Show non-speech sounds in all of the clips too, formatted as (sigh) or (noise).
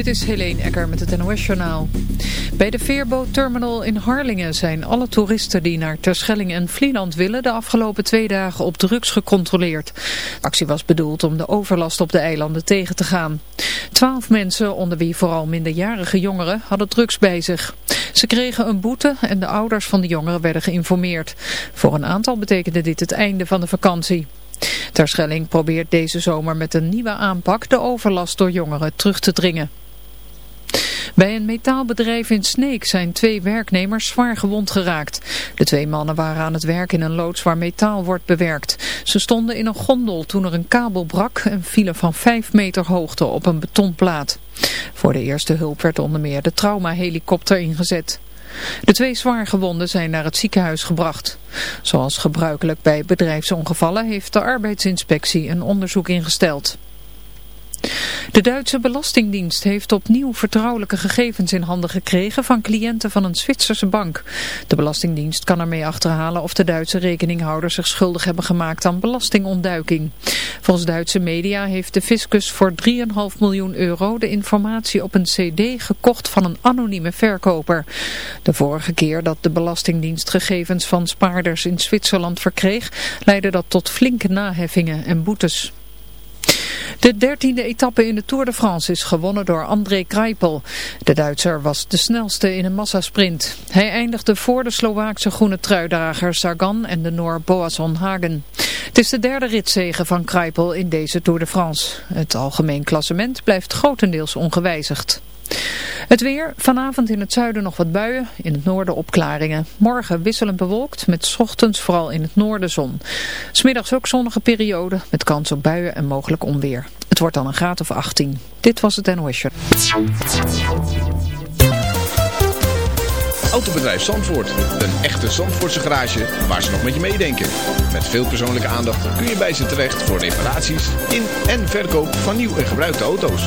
Dit is Helene Ecker met het NOS-journaal. Bij de veerbootterminal in Harlingen zijn alle toeristen die naar Terschelling en Vlieland willen de afgelopen twee dagen op drugs gecontroleerd. De actie was bedoeld om de overlast op de eilanden tegen te gaan. Twaalf mensen, onder wie vooral minderjarige jongeren, hadden drugs bij zich. Ze kregen een boete en de ouders van de jongeren werden geïnformeerd. Voor een aantal betekende dit het einde van de vakantie. Terschelling probeert deze zomer met een nieuwe aanpak de overlast door jongeren terug te dringen. Bij een metaalbedrijf in Sneek zijn twee werknemers zwaar gewond geraakt. De twee mannen waren aan het werk in een loods waar metaal wordt bewerkt. Ze stonden in een gondel toen er een kabel brak en vielen van 5 meter hoogte op een betonplaat. Voor de eerste hulp werd onder meer de traumahelikopter ingezet. De twee zwaargewonden zijn naar het ziekenhuis gebracht. Zoals gebruikelijk bij bedrijfsongevallen heeft de arbeidsinspectie een onderzoek ingesteld. De Duitse Belastingdienst heeft opnieuw vertrouwelijke gegevens in handen gekregen van cliënten van een Zwitserse bank. De Belastingdienst kan ermee achterhalen of de Duitse rekeninghouders zich schuldig hebben gemaakt aan belastingontduiking. Volgens Duitse media heeft de fiscus voor 3,5 miljoen euro de informatie op een cd gekocht van een anonieme verkoper. De vorige keer dat de Belastingdienst gegevens van spaarders in Zwitserland verkreeg, leidde dat tot flinke naheffingen en boetes. De dertiende etappe in de Tour de France is gewonnen door André Kreipel. De Duitser was de snelste in een massasprint. Hij eindigde voor de Slovaakse groene truidrager Sagan en de Noor Boasson Hagen. Het is de derde ritzege van Kreipel in deze Tour de France. Het algemeen klassement blijft grotendeels ongewijzigd. Het weer, vanavond in het zuiden nog wat buien, in het noorden opklaringen. Morgen wisselend bewolkt, met ochtends vooral in het noorden zon. Smiddags ook zonnige periode, met kans op buien en mogelijk onweer. Het wordt dan een graad of 18. Dit was het NOS Autobedrijf Zandvoort. Een echte Zandvoortse garage waar ze nog met je meedenken. Met veel persoonlijke aandacht kun je bij ze terecht voor reparaties in en verkoop van nieuw en gebruikte auto's.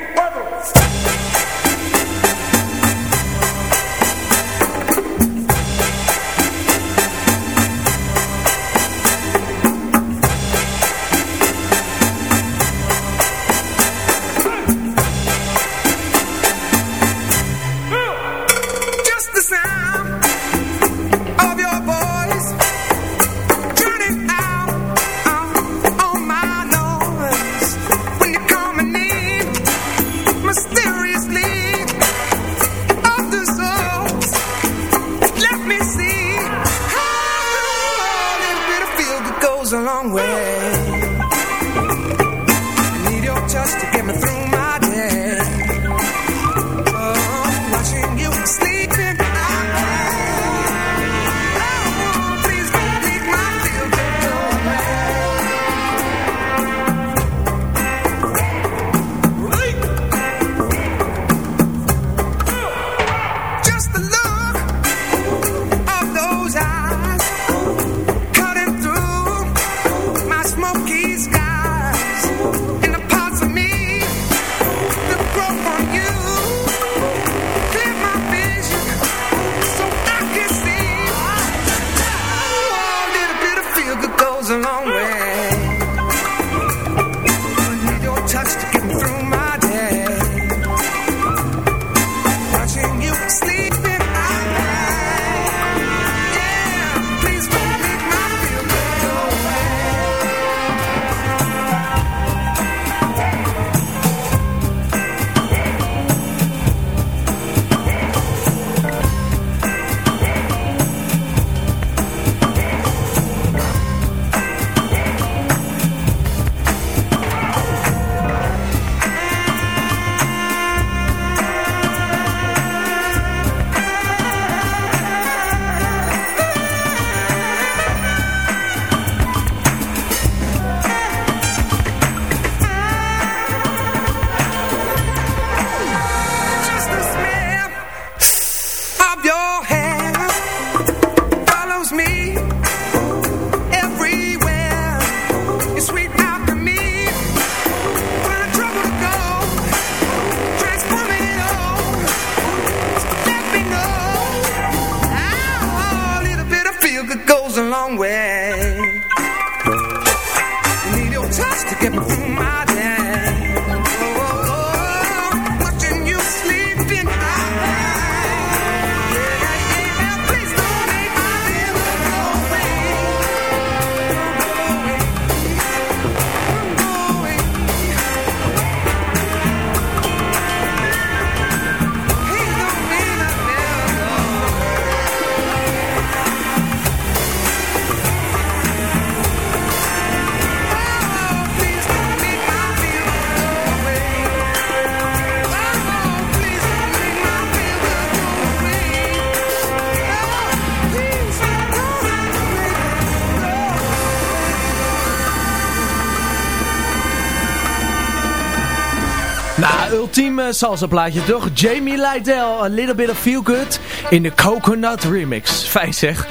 Salsa plaatje toch? Jamie Lydell, A Little Bit of Feel Good in de Coconut Remix. Fijn zeg.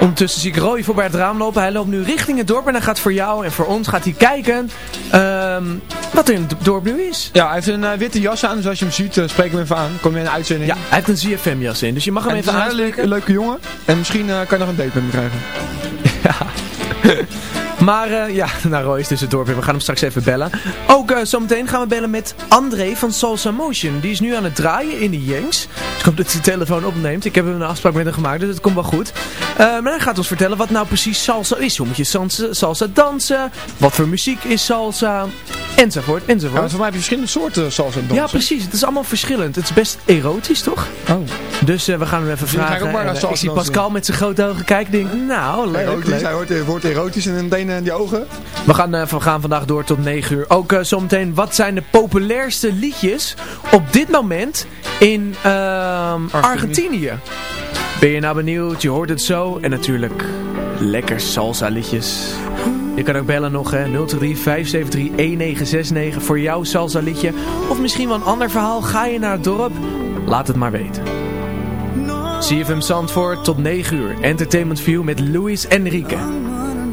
Ondertussen zie ik Roy voorbij het raam lopen. Hij loopt nu richting het dorp en hij gaat voor jou en voor ons gaat hij kijken ehm, wat er in het dorp nu is. Ja, hij heeft een eh, witte jas aan, dus als je hem ziet, uh, spreek hem even aan. Kom je in een uitzending. Ja, hij heeft een ZFM jas in, dus je mag hem en het is even een leuke, jongen. En misschien eh, kan je nog een date met hem krijgen. (laughs) (laughs) Maar eh, ja, (laughs) nou Roy is dus het dorp in. We gaan hem straks even bellen. Ook eh, zometeen gaan we bellen met André van Salsa Motion. Die is nu aan het draaien in de Yanks. Dus ik hoop dat hij de telefoon opneemt. Ik heb hem een afspraak met hem gemaakt, dus het komt wel goed. Eh, maar hij gaat ons vertellen wat nou precies salsa is. Hoe moet je salsa, salsa dansen? Wat voor muziek is salsa? Enzovoort, Ja, enzovoort. want voor mij heb je verschillende soorten salsa dansen. Ja, precies. Het is allemaal verschillend. Het is best erotisch, toch? Oh. Dus we gaan hem even Dus ga ik vragen. ook maar naar En, ik salsa zie. Pascal met zijn grote ogen kijken. Ik denk, nou, leuk, Erotisch, leuk. hij wordt, eh, wordt erotisch en meteen in die ogen. We gaan, eh, we gaan vandaag door tot 9 uur. Ook eh, zometeen, wat zijn de populairste liedjes op dit moment in ehm, Argentinië? Ben je nou benieuwd? Je hoort het zo. En natuurlijk lekker salsa liedjes. Je kan ook bellen nog, hè. 023 573 1969 voor jouw salsa liedje. Of misschien wel een ander verhaal. Ga je naar het dorp? Laat het maar weten. CFM Zandvoort tot 9 uur. Entertainment View met Luis Enrique.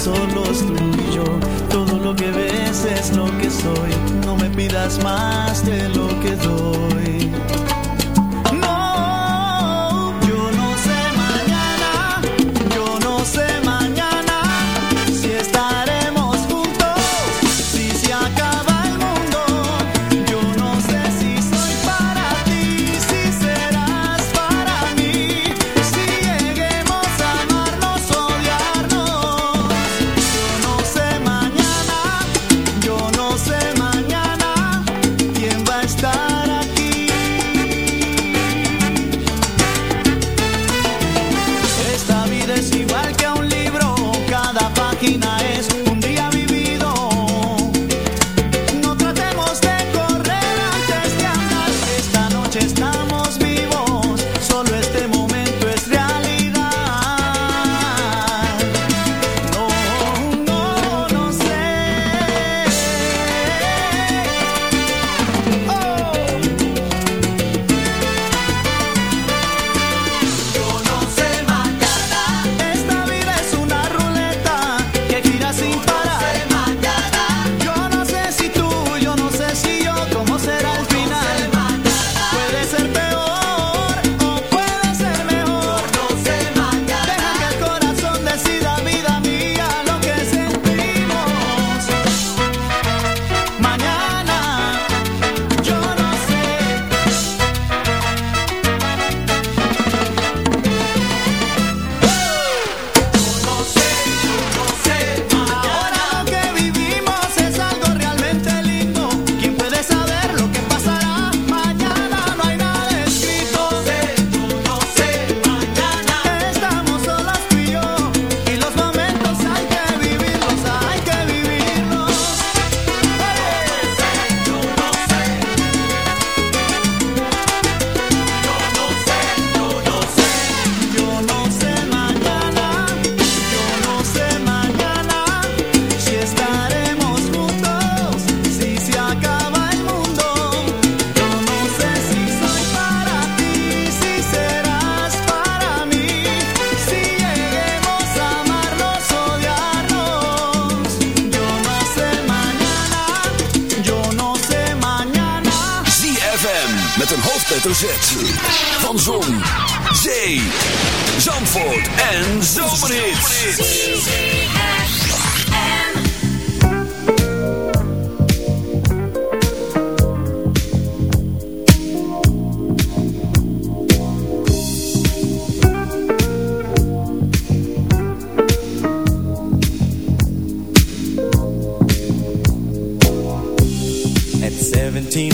Solos tú y yo. Todo lo que ves es lo que soy, no me pidas más de lo que doy.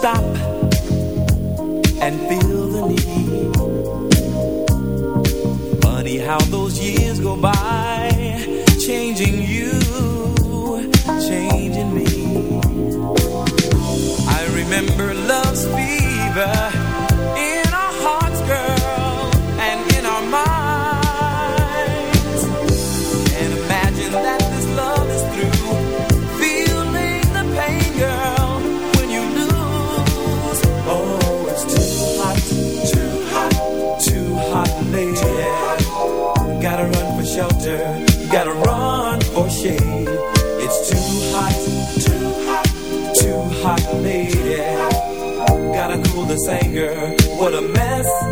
stop hot, too hot, too hot, lady. Gotta cool this anger. What a mess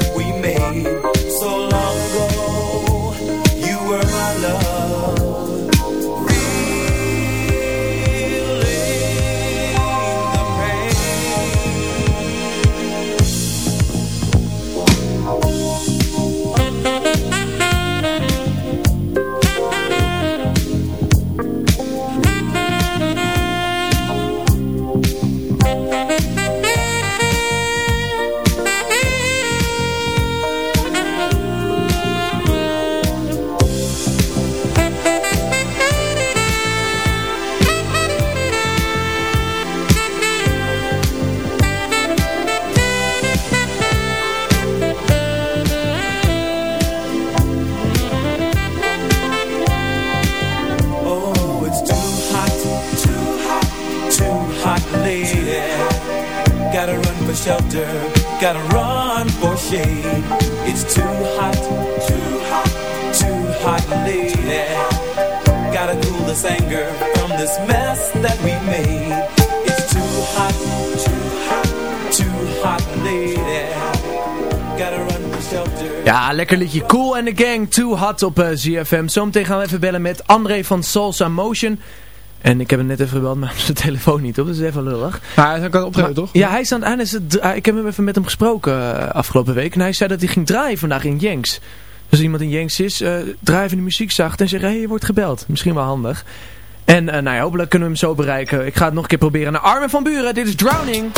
lekker liedje. Cool and the Gang, Too Hot op eh, ZFM. Zometeen gaan we even bellen met André van Salsa Motion. En ik heb hem net even gebeld, maar (laughs) zijn telefoon niet op. Dat is even lullig. Maar hij kan optreden, toch? Ja, hij is aan het einde. is het- Ik heb hem even met hem gesproken eh, afgelopen week. En hij zei dat hij ging draaien vandaag in Jenks. Dus als iemand in Jenks is, eh draai even de muziek zacht en zeg, hé, hey, je wordt gebeld. Misschien wel handig. En nou ja, hopelijk kunnen we hem zo bereiken. Ik ga het nog een keer proberen. Naar Armin van Buren, dit is Drowning.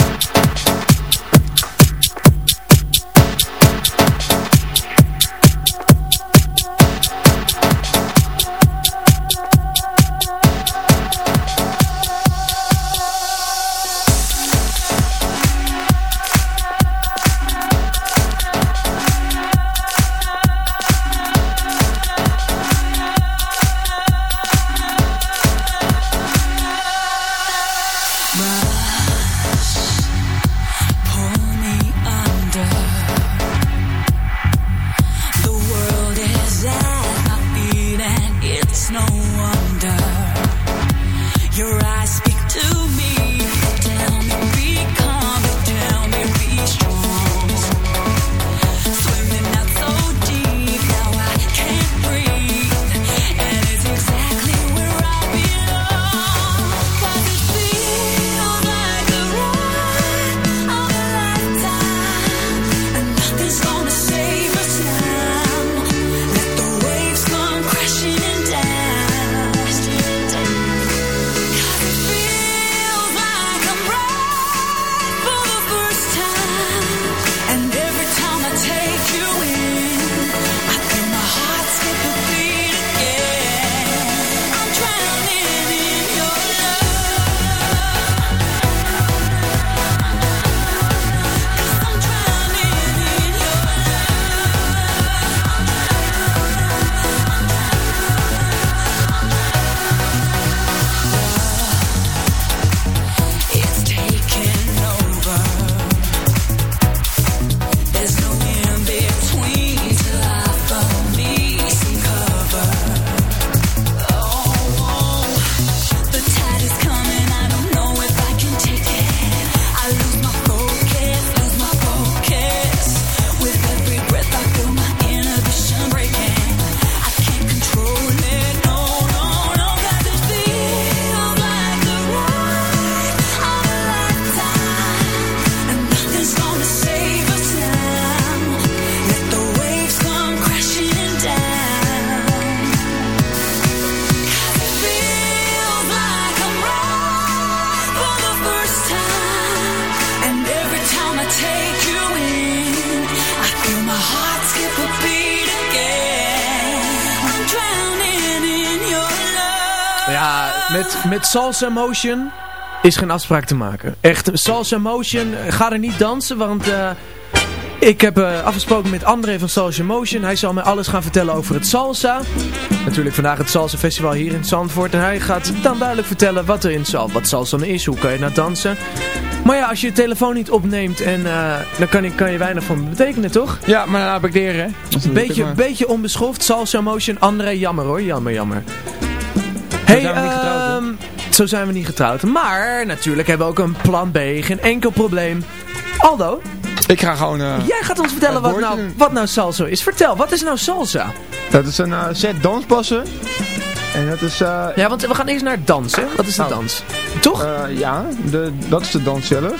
Met, Salsa Motion is geen afspraak te maken. Echt, Salsa Motion, eh, ga er niet dansen, want eh, ik heb eh, afgesproken met André van Salsa Motion. Hij zal mij alles gaan vertellen over het salsa. Natuurlijk vandaag het Salsa Festival hier in Zandvoort. En hij gaat dan duidelijk vertellen wat er in sal wat salsa nou is, hoe kan je nou dansen. Maar ja, als je je telefoon niet opneemt, en, dan kan je, kan je weinig van betekenen, toch? Ja, maar dan heb ik hè. Een Beetje, maar- beetje onbeschoft. Salsa Motion, André, jammer hoor. Jammer, jammer. Zijn we niet getrouwd, hè? ehm, zo zijn we niet getrouwd. Maar natuurlijk hebben we ook een plan B. Geen enkel probleem. Aldo, Ik ga gewoon... eh, jij gaat ons vertellen wat nou, wat nou salsa is. Vertel, wat is nou salsa? Dat is een eh, set danspassen. En dat is... eh, Ja, want we gaan eerst naar dansen. Wat is de Oh. dans? Toch? eh, ja, de, dat is de dans zelf.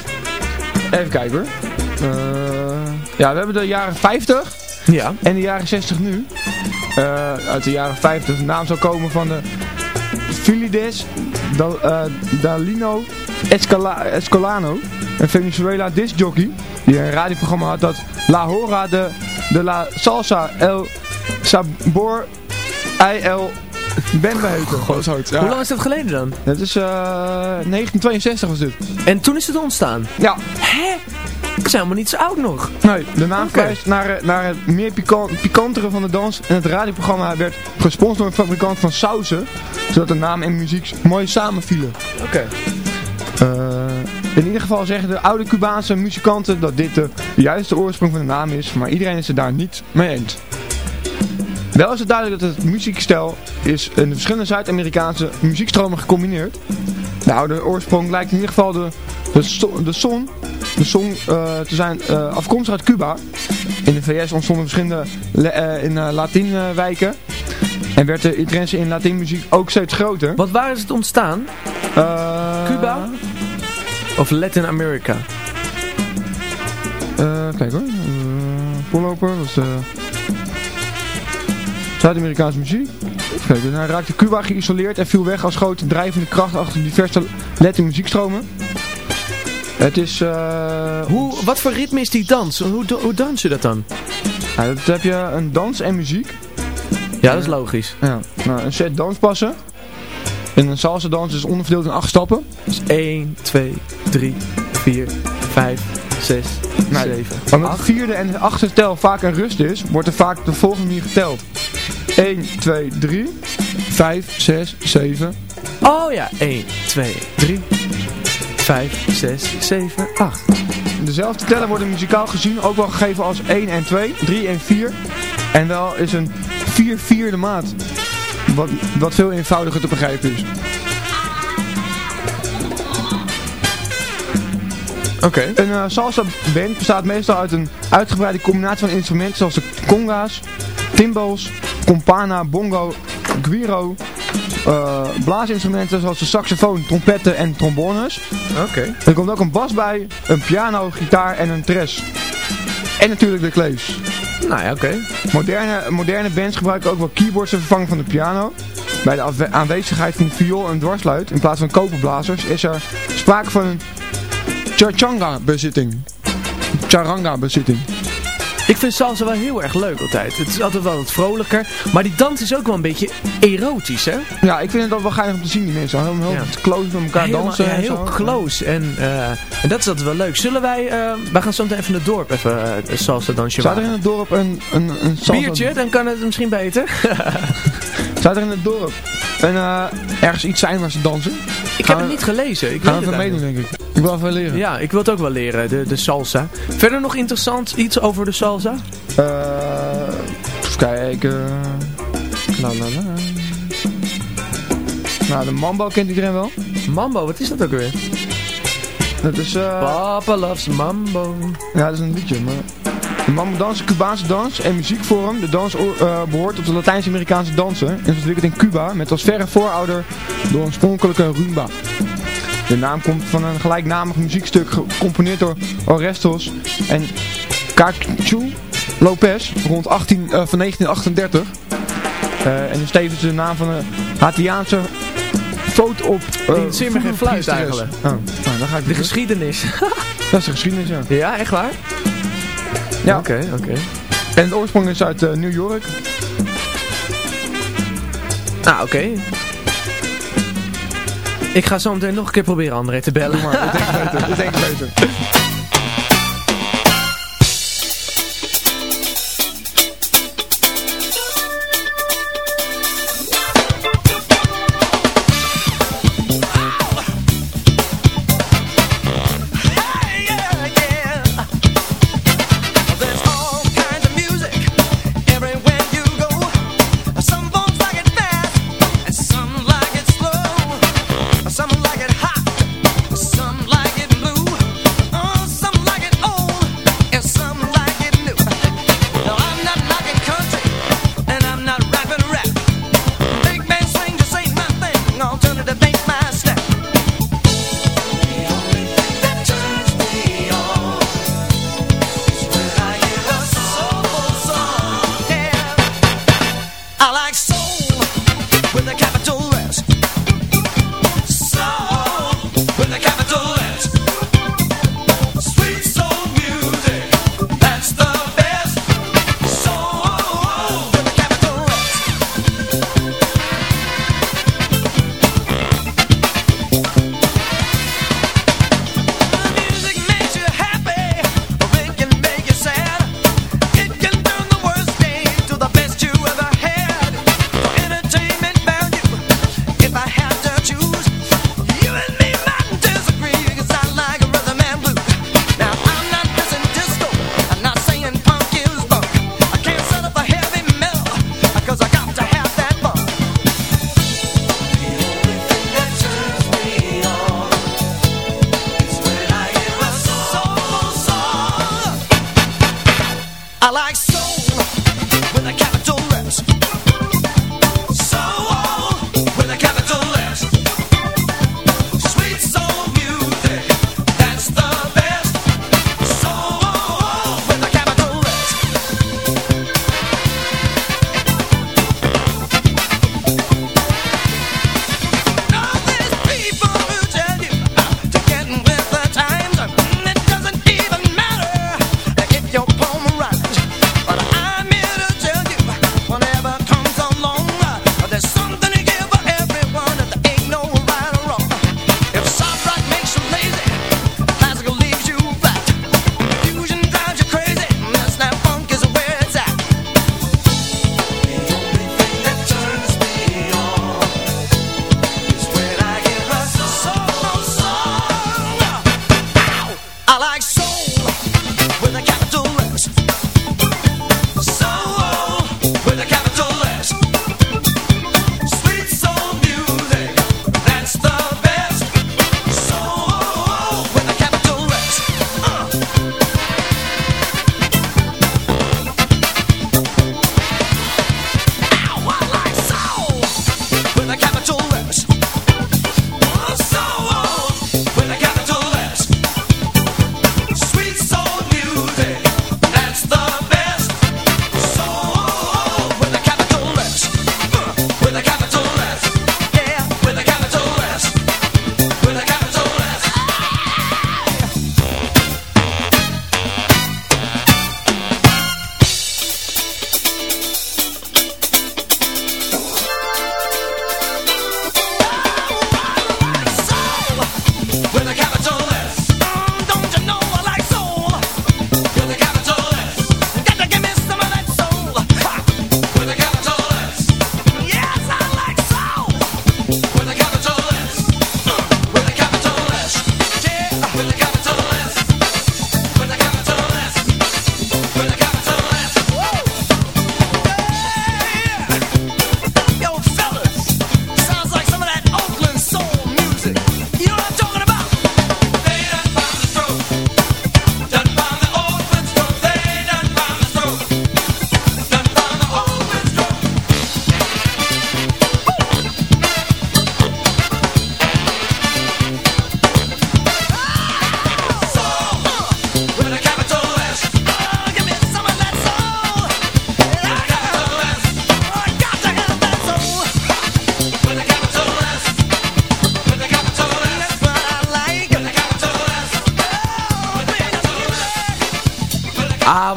Even kijken hoor. Eh, ja, we hebben de jaren 50 ja. en de jaren 60 nu. Eh, uit de jaren 50. De naam zou komen van de Filides Dal, eh, Dalino Escala, Escolano. Een Venezuela discjockey. Die een radioprogramma had dat La Hora de, de La Salsa El Sabor I El Bembe heette. Hoe lang is dat geleden dan? Dat is eh 1962 was dit. En toen is het ontstaan. Ja, Hè? Zijn helemaal niet zo oud nog. nee, de naam verwijst naar, eh, naar het meer pikant, pikantere van de dans. En het radioprogramma werd gesponsord door een fabrikant van sauzen. Zodat de naam en muziek mooi samenvielen. Oké. Eh, in ieder geval zeggen de oude Cubaanse muzikanten dat dit de juiste oorsprong van de naam is. Maar iedereen is het daar niet mee eens. Wel is het duidelijk dat het muziekstijl is in de verschillende Zuid-Amerikaanse muziekstromen gecombineerd. De oude oorsprong lijkt in ieder geval de, de, so- de son, de song eh, te zijn eh, afkomstig uit Cuba. In de VS ontstonden verschillende le- eh, in Latijnwijken. En werd de interesse in Latijnmuziek ook steeds groter. Want waar is het ontstaan? Cuba? Of Latin America? Kijk hoor. Voorloper was Zuid-Amerikaanse muziek. Hij raakte Cuba geïsoleerd en viel weg als grote drijvende kracht achter diverse Latin muziekstromen. Het is... eh, Hoe, wat voor ritme is die dans? Hoe, hoe dans je dat dan? ja, dat heb je een dans en muziek. Ja, dat is logisch. Ja. Nou, een set danspassen. En een salsa dans is onderverdeeld in acht stappen. Dus 1, 2, 3, 4, 5, 6, Nee. 7, Omdat de vierde en de achtste tel vaak een rust is, wordt er vaak de volgende manier geteld. 1, 2, 3, 5, 6, 7, Oh ja, 1, 2, 3, 5, 6, 7, 8. Dezelfde tellen worden muzikaal gezien ook wel gegeven als 1 en 2, 3 en 4. En wel is een 4 vierde maat. Wat, wat veel eenvoudiger te begrijpen is. Oké. Een eh, salsa band bestaat meestal uit een uitgebreide combinatie van instrumenten zoals de conga's, timbals, compana, bongo, guiro, eh, blaasinstrumenten zoals de saxofoon, trompetten en trombones. Oké. Er komt ook een bas bij, een piano, gitaar en een tres. En natuurlijk de klees. Nou ja, oké. Moderne, moderne bands gebruiken ook wel keyboards ter vervanging van de piano. Bij de aanwezigheid van viool en dwarsluit, in plaats van koperblazers, is er sprake van een charanga-bezitting. Charanga-bezitting. Ik vind salsa wel heel erg leuk altijd. Het is altijd wel wat vrolijker. Maar die dans is ook wel een beetje erotisch, hè? Ja, ik vind het ook wel geinig om te zien, die mensen. Heel, heel Ja. close met elkaar Helemaal- dansen. ja, en heel zo. close. En, eh, en dat is altijd wel leuk. Zullen wij... eh, wij gaan zo meteen even in het dorp even een salsa dansje Zou er in het dorp een, een, een salsa... Biertje, dan kan het misschien beter. (laughs) Zou er in het dorp eh, ergens iets zijn waar ze dansen? Ik Gaan heb we- het niet gelezen. Ik Gaan we het even meedoen, denk ik. Ik wil even leren. Ja, ik wil het ook wel leren, de, de salsa. Verder nog interessant iets over de salsa? Eh, even kijken. La la la. Nou, de mambo kent iedereen wel. Mambo, wat is dat ook weer? Dat is, eh, Papa loves mambo. ja, dat is een liedje. Maar de mambo dans is een Cubaanse dans en muziekvorm. De dans eh, behoort tot de Latijns-Amerikaanse dansen en is ontwikkeld in Cuba met als verre voorouder de oorspronkelijke rumba. De naam komt van een gelijknamig muziekstuk gecomponeerd door Orestes en Cachu Lopez rond 18, eh, van 1938. Eh, en is tevens de naam van een Haitiaanse foto op... eh, Die geen fluit eigenlijk. Oh, nou, dan ga ik De geschiedenis. (laughs) Dat is de geschiedenis, ja. ja, echt waar? Ja. Oké, oké. En de oorsprong is uit New York. Nou, oké. Ik ga zo meteen nog een keer proberen André te bellen. Doe maar, (laughs) dat denk ik beter. Dat denk ik beter.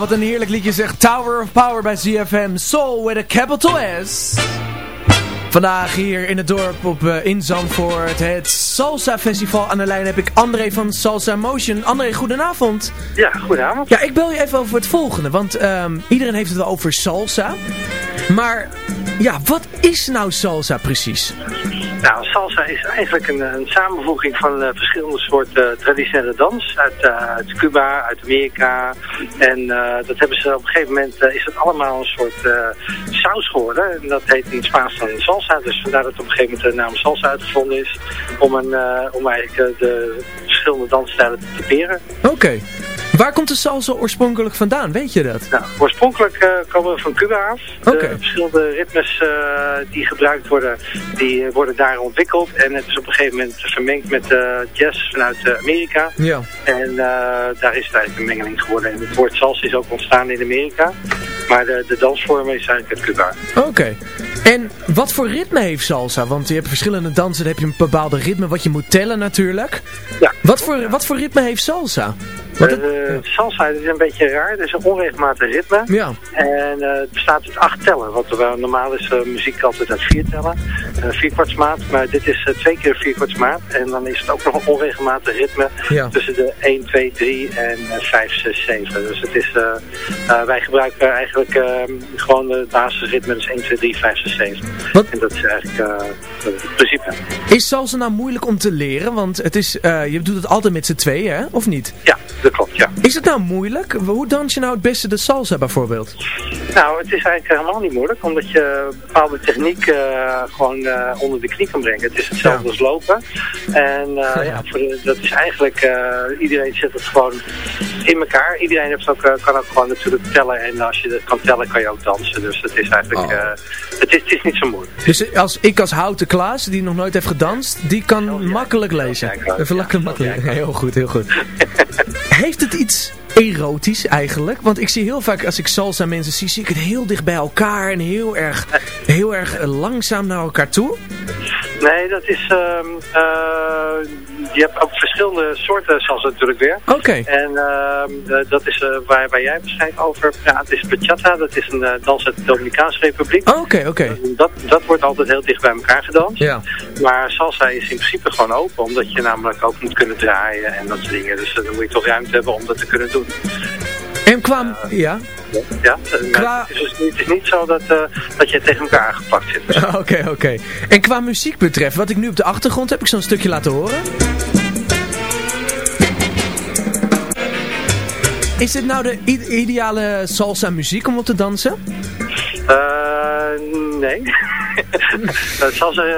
wat een heerlijk liedje zegt Tower of Power bij ZFM Soul with a capital S. Vandaag hier in het dorp op, uh, in het Salsa Festival. Aan de lijn heb ik André van Salsa Motion. André, goedenavond. Ja, goedenavond. Ja, ik bel je even over het volgende, want ehm, iedereen heeft het wel over salsa. Maar ja, wat is nou salsa precies? Nou, salsa is eigenlijk een, een samenvoeging van eh, verschillende soorten eh, traditionele dans. Uit, uit, Cuba, uit Amerika, en eh, dat hebben ze op een gegeven moment, eh, is het allemaal een soort eh, saus geworden. En dat heet in het Spaans dan salsa. Dus vandaar dat op een gegeven moment de naam salsa uitgevonden is. Om, een, om eigenlijk de verschillende dansstijlen te typeren. Oké. Waar komt de salsa oorspronkelijk vandaan? Weet je dat? Nou, oorspronkelijk eh, komen we van Cuba af. Oké. De verschillende ritmes eh, die gebruikt worden, die worden daar ontwikkeld. En het is op een gegeven moment vermengd met eh, jazz vanuit Amerika. Ja. En daar is het eigenlijk een mengeling geworden. En het woord salsa is ook ontstaan in Amerika. Maar de, de dansvorm is eigenlijk uit Cuba. Oké. En wat voor ritme heeft salsa? Want je hebt verschillende dansen, dan heb je een bepaalde ritme wat je moet tellen natuurlijk. Ja. Wat voor, wat voor ritme heeft salsa? Eh, salsa is een beetje raar. Het is een onregelmatig ritme. ja. En eh, het bestaat uit acht tellen. Want normaal is eh, muziek altijd uit vier tellen. Uh, vierkwartsmaat. Maar dit is twee keer vierkwartsmaat. En dan is het ook nog een onregelmatig ritme. Ja. Tussen de 1, 2, 3 en eh, 5, 6, 7. Dus het is, wij gebruiken eigenlijk eh, gewoon het basisritme. Dus 1, 2, 3, 5, 6, 7. Wat- En dat is eigenlijk het principe. Is salsa nou moeilijk om te leren? Want het is, je doet het altijd met z'n tweeën, hè? Of niet? Ja, dat klopt, ja. Is het nou moeilijk? Hoe dans je nou het beste de salsa bijvoorbeeld? Nou, het is eigenlijk helemaal niet moeilijk, omdat je bepaalde techniek eh, gewoon eh, onder de knie kan brengen. Het is hetzelfde Ja. als lopen. En eh, ja, voor dat is eigenlijk, iedereen zet het gewoon in elkaar. Iedereen heeft ook, kan ook gewoon natuurlijk tellen. En als je dat kan tellen, kan je ook dansen. Dus het is eigenlijk, Oh. het, is, het is niet zo moeilijk. Dus als ik als houten Klaas, die nog nooit heeft gedanst, die kan makkelijk lezen. Even lekker makkelijk. Heel goed, heel goed. (laughs) Heeft het iets erotisch eigenlijk? Want ik zie heel vaak, als ik salsa mensen zie, zie ik het heel dicht bij elkaar en heel erg, heel erg eh, langzaam naar elkaar toe. Nee, dat is, ehm, eh, je hebt ook verschillende soorten salsa natuurlijk weer. Oké. En ehm, eh, dat is eh, waar, waar jij waarschijnlijk over praat, is bachata. Dat is een eh, dans uit de Dominicaanse Republiek. Oké, oké. Dat, dat wordt altijd heel dicht bij elkaar gedanst. Ja. Maar salsa is in principe gewoon open, omdat je namelijk ook moet kunnen draaien en dat soort dingen. Dus dan moet je toch ruimte hebben om dat te kunnen doen. En kwam, ja. Ja, eh, Qua- het, is dus niet, het is niet zo dat, eh, dat je tegen elkaar gepakt zit. (laughs) Oké, oké. En qua muziek betreft, wat ik nu op de achtergrond heb, ik zo'n stukje laten horen. Is dit nou de ideale salsa muziek om op te dansen? Eh, nee. (laughs) (laughs) Het salsa, eh,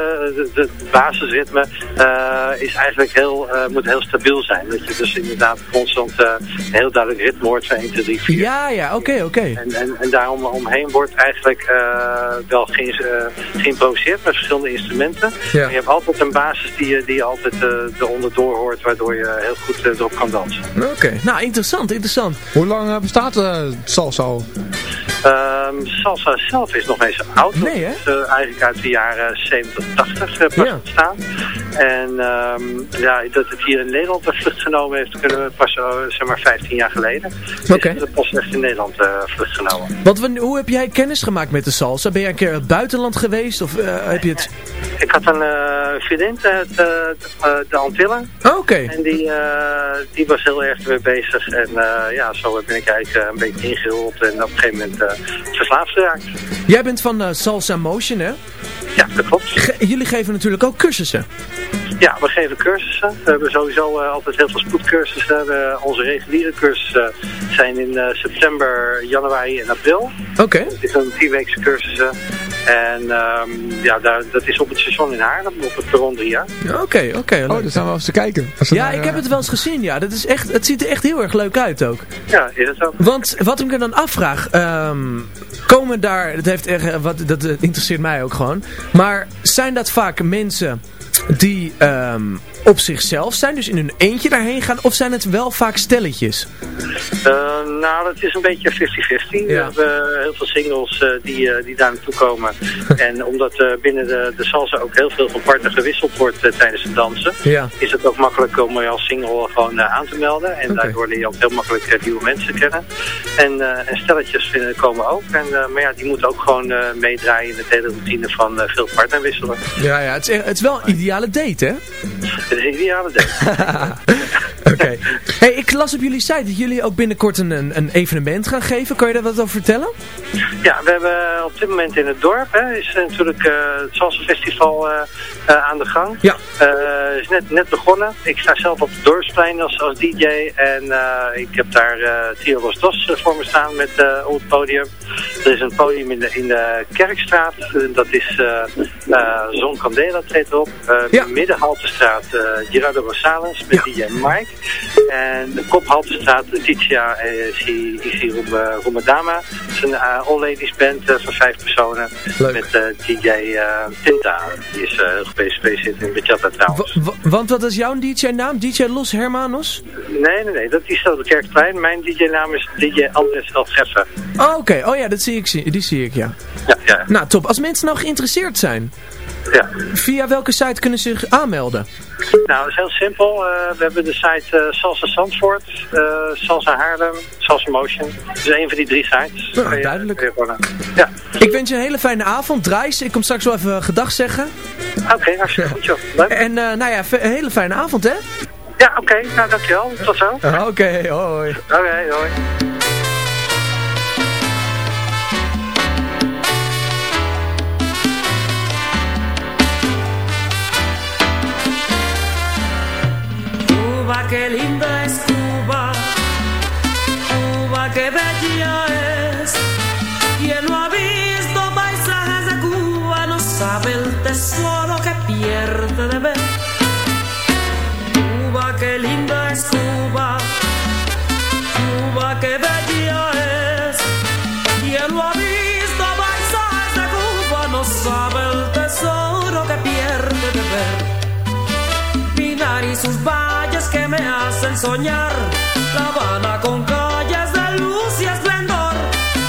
de, basisritme eh, is eigenlijk heel, eh, moet heel stabiel zijn. Dat je dus inderdaad constant eh, een heel duidelijk ritme hoort van 1, 2, 3, 4. Ja, ja, oké, oké. En, en, en daarom omheen wordt eigenlijk eh, wel ge, geïmproviseerd met verschillende instrumenten. Ja. Maar je hebt altijd een basis die je, die je altijd eh, eronder door hoort, waardoor je heel goed erop kan dansen. Oké, nou interessant, interessant. Hoe lang bestaat eh, salsa al? Ehm, salsa zelf is nog eens oud. Nee, hè? Eh, eigenlijk uit de jaren 70, 80 uh, pas Ja. ontstaan. En ehm, ja, dat het hier in Nederland een vlucht genomen heeft, kunnen we pas eh, zeg maar 15 jaar geleden. Oké. Is het pas echt in Nederland eh vlucht genomen. Wat, hoe heb jij kennis gemaakt met de salsa? Ben jij een keer het buitenland geweest? Of eh, heb je het... Ik had een vriendin uit de, Antillen. Oh, Oké. En die, die was heel erg ermee bezig. En ja, zo ben ik eigenlijk een beetje ingerold en op een gegeven moment verslaafd geraakt. Jij bent van Salsa Motion, hè? Ja, dat klopt. Ge- jullie geven natuurlijk ook cursussen. Ja, we geven cursussen. We hebben sowieso eh, altijd heel veel spoedcursussen. We, onze reguliere cursussen zijn in eh, september, januari en april. Oké. Het is een vierweekse cursussen. En ehm, ja, daar, dat is op het station in Haarlem, op het perron 3 jaar. Oké, oké. Oh, leuk. daar staan we wel eens te kijken. Ja, daar, ik eh, heb het wel eens gezien, ja. Dat is echt, het ziet er echt heel erg leuk uit ook. Ja, is het zo? Want wat ik me dan afvraag, ehm, komen daar, dat, heeft erg, wat, dat eh, interesseert mij ook gewoon, maar zijn dat vaak mensen die ehm, op zichzelf zijn, dus in hun eentje daarheen gaan, of zijn het wel vaak stelletjes? Eh, nou, dat is een beetje 50-50. We hebben heel veel singles eh, die, eh, die daar naartoe komen. (laughs) en omdat eh, binnen de, de salsa ook heel veel van partner gewisseld wordt eh, tijdens het dansen, Ja. is het ook makkelijk om je als single gewoon eh, aan te melden. En Oké. daardoor leer je ook heel makkelijk eh, nieuwe mensen kennen. En, eh, en stelletjes vinden, komen ook. En, eh, maar ja, die moeten ook gewoon eh, meedraaien in de hele routine van eh, veel partnerwisselen. Ja, ja, het is, het is wel een ideale date, hè? Ideale date. (laughs) Oké. Hey, ik las op jullie site dat jullie ook binnenkort een, een, evenement gaan geven. Kan je daar wat over vertellen? Ja, we hebben op dit moment in het dorp, hè, is natuurlijk eh, het Salsa Festival eh, eh, aan de gang. Ja. Is net, net begonnen. Ik sta zelf op het dorpsplein als, als DJ en ik heb daar Tio Los Dos voor me staan met op het podium. Er is een podium in de, in de Kerkstraat, dat is Zon Candela treedt. Eh Ja. Middenhaltestraat eh Gerardo Rosales met DJ Mike. En de Kophaltestraat Titia eh, Rum- eh, Rumadama. Het is een eh, all-ladies band eh, van vijf personen Leuk. met eh, DJ eh, Tinta. Die is eh, gespecialiseerd in bachata trouwens. Wa- wa- want wat is jouw DJ-naam? DJ Los Hermanos? Nee, nee, nee, dat is zo de Kerkplein. Mijn DJ-naam is DJ Andres El Geffen. Oh, oké. Oh ja, dat zie ik, die zie ik, ja. Ja, ja, Nou, top. Als mensen nou geïnteresseerd zijn, ja. via welke site kunnen ze zich aanmelden? Nou, dat is heel simpel. Eh, we hebben de site eh, Salsa Zandvoort, eh, Salsa Haarlem, Salsa Motion. Dus een van die drie sites. Nou, Kun je- duidelijk. Ja, Ik wens je een hele fijne avond. Drijs, ik kom straks wel even gedag zeggen. oké, hartstikke goed joh. Leuk. En nou ja, een hele fijne avond, hè? Ja, oké, nou dankjewel. Tot zo. Oké, Oké, hoi. hoi. Qué linda es Cuba. Cuba, qué bella es. Quien no ha visto paisajes de Cuba no sabe el tesoro que pierde de ver. Cuba, qué linda es Cuba. Cuba, qué bella es. Quien no ha visto paisajes de Cuba no sabe el tesoro que pierde de ver. Pinar y sus que me hacen soñar. La Habana con calles de luz y esplendor.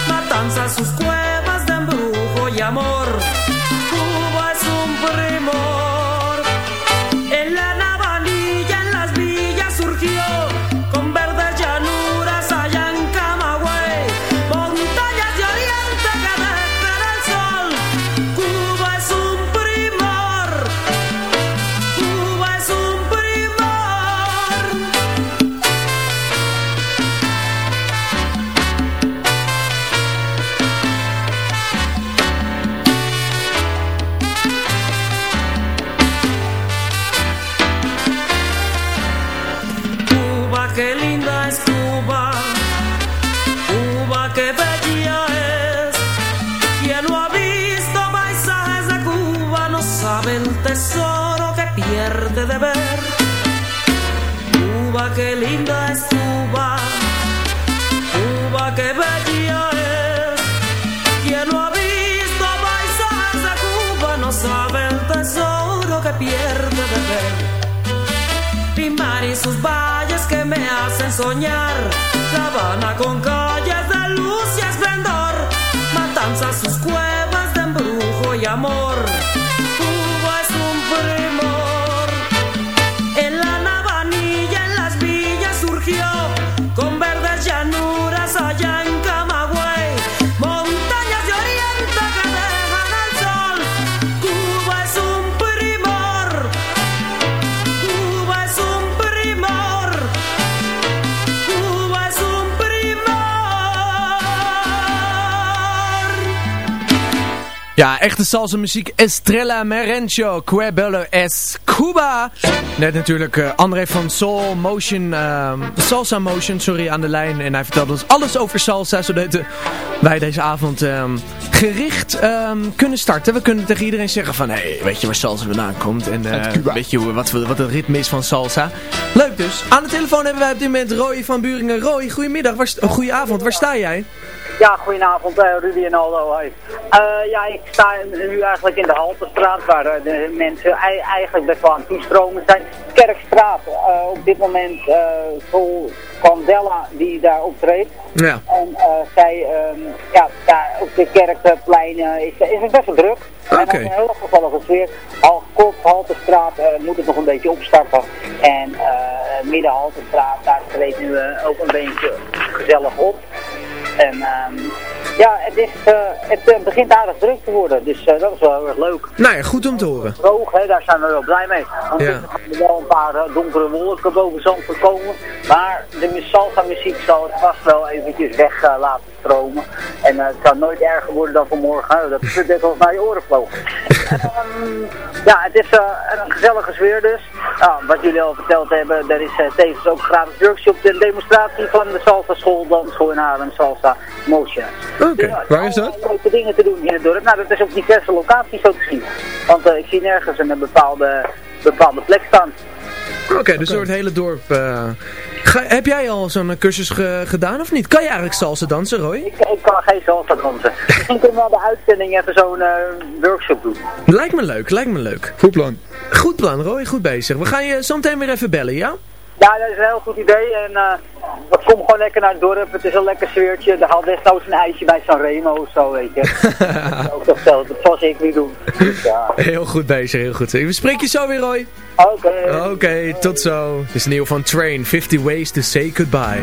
Matanzas sus cuevas de embrujo y amor. Cuba, qué linda es Cuba. Cuba, qué bella es. Quien no ha visto paisajes de Cuba no sabe el tesoro que pierde de ver mi mar y sus valles que me hacen soñar. La Habana con calles de luz y esplendor. Matanzas sus cuevas de embrujo y amor. Echte salsa muziek. Estrella Merencio, Quebello es Cuba. Net natuurlijk eh, André van Soul Motion, ehm, Salsa Motion, sorry, aan de lijn. En hij vertelt ons alles over salsa, zodat wij deze avond ehm, gericht ehm, kunnen starten. We kunnen tegen iedereen zeggen van, hé, hey, weet je waar salsa vandaan komt? En eh, weet je hoe, wat, wat het ritme is van salsa? Leuk dus. Aan de telefoon hebben wij op dit moment Roy van Buringen. Roy, goedemiddag, waar, oh, goedenavond, waar sta jij? Ja, goedenavond uh, Rudy en Aldo. Hoi. Uh, ja, ik sta nu eigenlijk in de Halterstraat waar uh, de mensen eigenlijk best wel aan toestromen zijn. Kerkstraat, op dit moment vol Candela die daar optreedt. Ja. En zij, um, ja, daar op de kerkplein is, is het best wel druk. Oké. En een heel gevallige sfeer. Al kort Halterstraat moet het nog een beetje opstarten. En midden Halterstraat, daar treedt nu ook een beetje gezellig op. En um, ja, het, is, uh, het uh, begint aardig druk te worden, dus uh, dat is wel heel erg leuk. Nou ja, goed om te horen. Droog, hè, daar zijn we wel blij mee. Want ja. er gaan wel een paar donkere wolken boven Zandvoort komen. Maar de salsa muziek zal het vast wel eventjes weg laten stromen. En het kan nooit erger worden dan vanmorgen. Dat is net als naar je oren vloog. um, (laughs) ja, het is een gezellige sfeer dus. Nou, wat jullie al verteld hebben, er is tevens ook gratis workshop de demonstratie van de salsa school, dansschool in Haarlem, salsa motion. Oké, okay. ja, waar is dat? leuke dingen te doen in het dorp. Nou, dat is op diverse locaties zo te zien. Want uh, ik zie nergens een bepaalde, bepaalde plek staan. Oké, okay, dus door het hele dorp. Uh, ga, heb jij al zo'n cursus ge gedaan of niet? Kan je eigenlijk salsa dansen, Roy? Ik, ik kan geen salsa dansen. Misschien kunnen we de uitzending even zo'n uh, workshop doen. Lijkt me leuk, lijkt me leuk. Goed plan. Goed plan, Roy, goed bezig. We gaan je zo meteen weer even bellen, ja? Ja, dat is een heel goed idee. En uh, we kom gewoon lekker naar het dorp. Het is een lekker sfeertje. Er haalt desnoods een ijsje bij Sanremo of zo, weet je. (laughs) dat ook toch zo. Dat zal ik niet doen. Dus, ja. Heel goed bezig, heel goed. We spreken je zo weer, Roy. Oké. Okay. Oké, okay, tot zo. Dit is nieuw van Train. 50 Ways to Say Goodbye.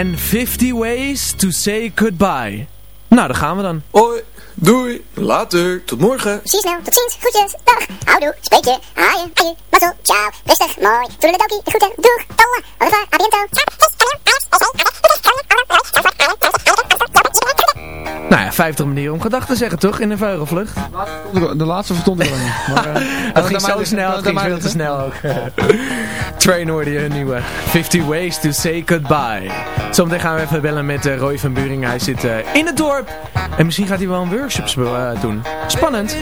En 50 Ways to Say Goodbye. Nou, daar gaan we dan. Hoi, doei, later, tot morgen. Zie je snel, tot ziens, groetjes, dag, houdoe, spreek je, haaien, haaien, mazzel, ciao, rustig, mooi, toedeledokie, de groeten, doeg, tolle, au revoir, a biento, Nou ja, 50 manieren om gedachten te zeggen, toch? In een vogelvlucht. De laatste verstond ik wel niet. Maar, (laughs) uh, het ging zo snel, het ging veel te snel ook. (laughs) Train hoorde je een nieuwe. 50 Ways to Say Goodbye. Zometeen gaan we even bellen met uh, Roy van Buring. Hij zit uh, in het dorp. En misschien gaat hij wel een workshop doen. Spannend.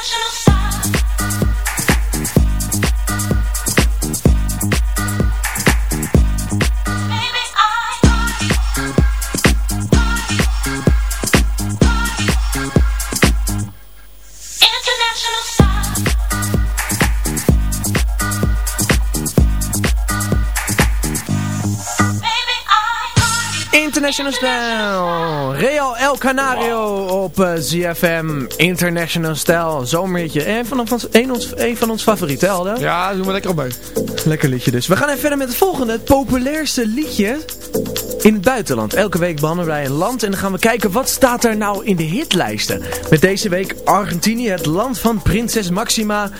International International Style. Real El Canario op eh, ZFM. International Style. Zomerhitje. En van, een, ons, een van ons favorieten, Aldo. Ja, doen we lekker op mee. Lekker liedje dus. We gaan even verder met het volgende. Het populairste liedje in het buitenland. Elke week behandelen wij een land en dan gaan we kijken wat staat er nou in de hitlijsten. Met deze week Argentinië, het land van prinses Maxima.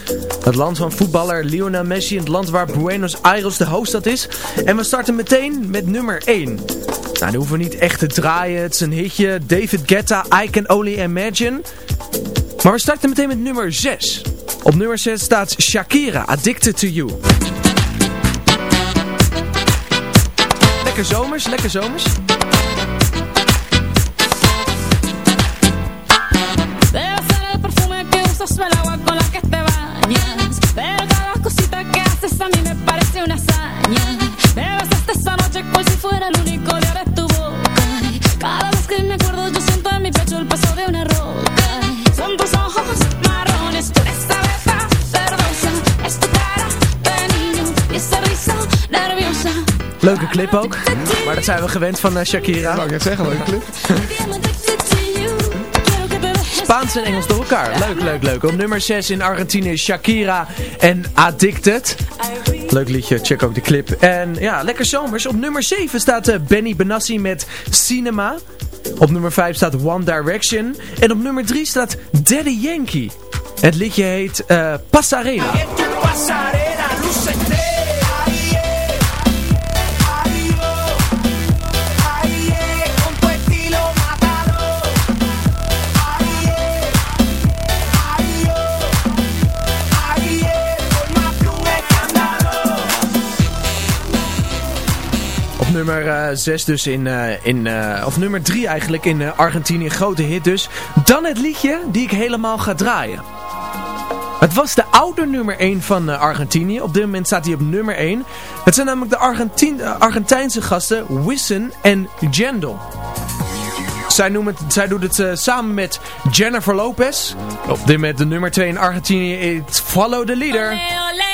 Het land van voetballer Lionel Messi. Het land waar Buenos Aires de hoofdstad is. En we starten meteen met nummer 1. Nou, die hoeven we niet echt te draaien. Het is een hitje. David Guetta, I Can Only Imagine. Maar we starten meteen met nummer 6. Op nummer 6 staat Shakira, Addicted to You. Lekker zomers, lekker zomers. Debe ser el perfume que usas o fuera el único de ahora tu boca. Cada vez que me acuerdo yo siento en mi pecho el peso de una roca. Son tus ojos marrones, eres abeja verdosa. Es tu cara de niño y esa risa nerviosa. Leuke clip ook. Maar dat zijn we gewend van eh, Shakira. Wou ik net zeggen, leuke clip. Spaans en Engels door elkaar. Leuk, leuk, leuk. Op nummer 6 in Argentinië Shakira en Addicted. Leuk liedje, check ook de clip. En ja, lekker zomers. Op nummer 7 staat eh, Benny Benassi met Cinema. Op nummer 5 staat One Direction. En op nummer 3 staat Daddy Yankee. Het liedje heet eh Passarela. Nummer 6 dus in, eh, in eh, of nummer 3 eigenlijk in eh, Argentinië, grote hit dus. Dan het liedje die ik helemaal ga draaien. Het was de oude nummer 1 van eh, Argentinië. Op dit moment staat hij op nummer 1. Het zijn namelijk de eh, Argentijnse gasten Wissen en Jendel. Zij, het, zij doet het eh, samen met Jennifer Lopez. Op dit moment de nummer 2 in Argentinië is Follow the Leader. Baby,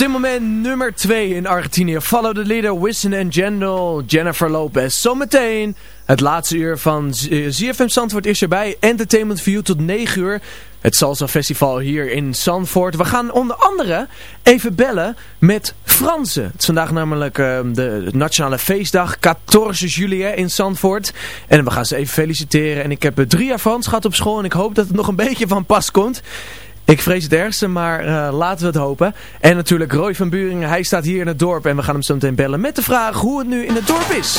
dit moment nummer 2 in Argentinië. Follow the leader, Wissen and General, Jennifer Lopez. Zometeen het laatste uur van ZFM Zandvoort is erbij. Entertainment View tot 9 uur. Het Salsa Festival hier in Zandvoort. We gaan onder andere even bellen met Fransen. Het is vandaag namelijk uh, de nationale feestdag, 14 juli in Zandvoort. En we gaan ze even feliciteren. En ik heb drie jaar Frans gehad op school en ik hoop dat het nog een beetje van pas komt. Ik vrees het ergste, maar uh, laten we het hopen. En natuurlijk Roy van Buringen, hij staat hier in het dorp en we gaan hem zo meteen bellen met de vraag hoe het nu in het dorp is.